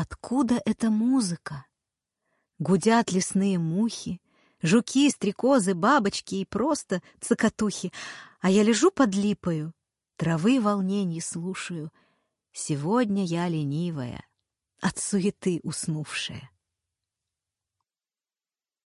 Откуда эта музыка? Гудят лесные мухи, жуки, стрекозы, бабочки и просто цокотухи, а я лежу под липою, травы волнений слушаю. Сегодня я ленивая, от суеты уснувшая.